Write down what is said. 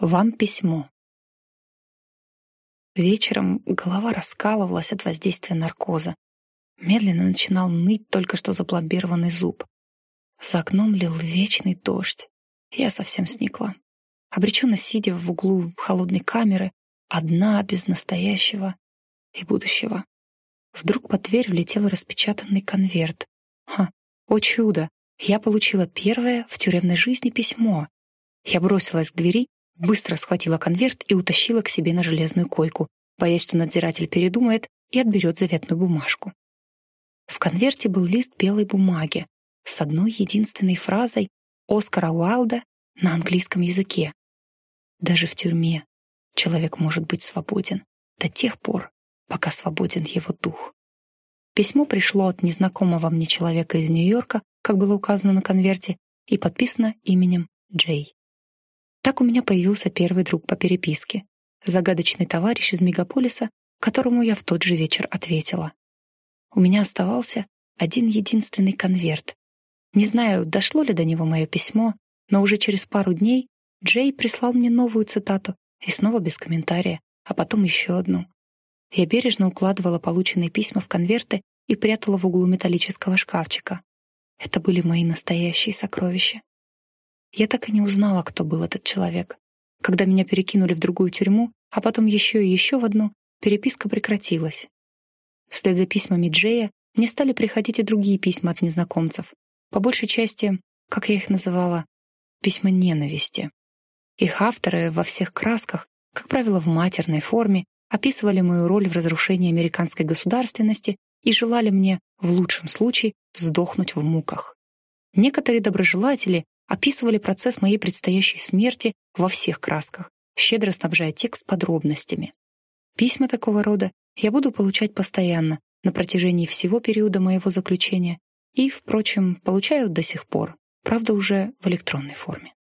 Вам письмо. Вечером голова раскалывалась от воздействия наркоза. Медленно начинал ныть только что запломбированный зуб. За окном лил вечный дождь. Я совсем сникла. Обреченно сидя в углу холодной камеры, одна, без настоящего и будущего. Вдруг под дверь влетел распечатанный конверт. Ха, о чудо! Я получила первое в тюремной жизни письмо. Я бросилась к двери, быстро схватила конверт и утащила к себе на железную койку, боясь, что надзиратель передумает и отберет заветную бумажку. В конверте был лист белой бумаги с одной единственной фразой Оскара Уайлда на английском языке. Даже в тюрьме человек может быть свободен до тех пор, пока свободен его дух. Письмо пришло от незнакомого мне человека из Нью-Йорка, как было указано на конверте, и подписано именем Джей. Так у меня появился первый друг по переписке, загадочный товарищ из мегаполиса, которому я в тот же вечер ответила. У меня оставался один единственный конверт. Не знаю, дошло ли до него мое письмо, но уже через пару дней Джей прислал мне новую цитату и снова без комментария, а потом еще одну. Я бережно укладывала полученные письма в конверты и прятала в углу металлического шкафчика. Это были мои настоящие сокровища. Я так и не узнала, кто был этот человек. Когда меня перекинули в другую тюрьму, а потом еще и еще в одну, переписка прекратилась. Вслед за письмами Джея мне стали приходить и другие письма от незнакомцев. По большей части, как я их называла, письма ненависти. Их авторы во всех красках, как правило, в матерной форме, описывали мою роль в разрушении американской государственности и желали мне, в лучшем случае, сдохнуть в муках. Некоторые доброжелатели описывали процесс моей предстоящей смерти во всех красках, щедро снабжая текст подробностями. Письма такого рода я буду получать постоянно, на протяжении всего периода моего заключения, и, впрочем, получаю до сих пор, правда, уже в электронной форме.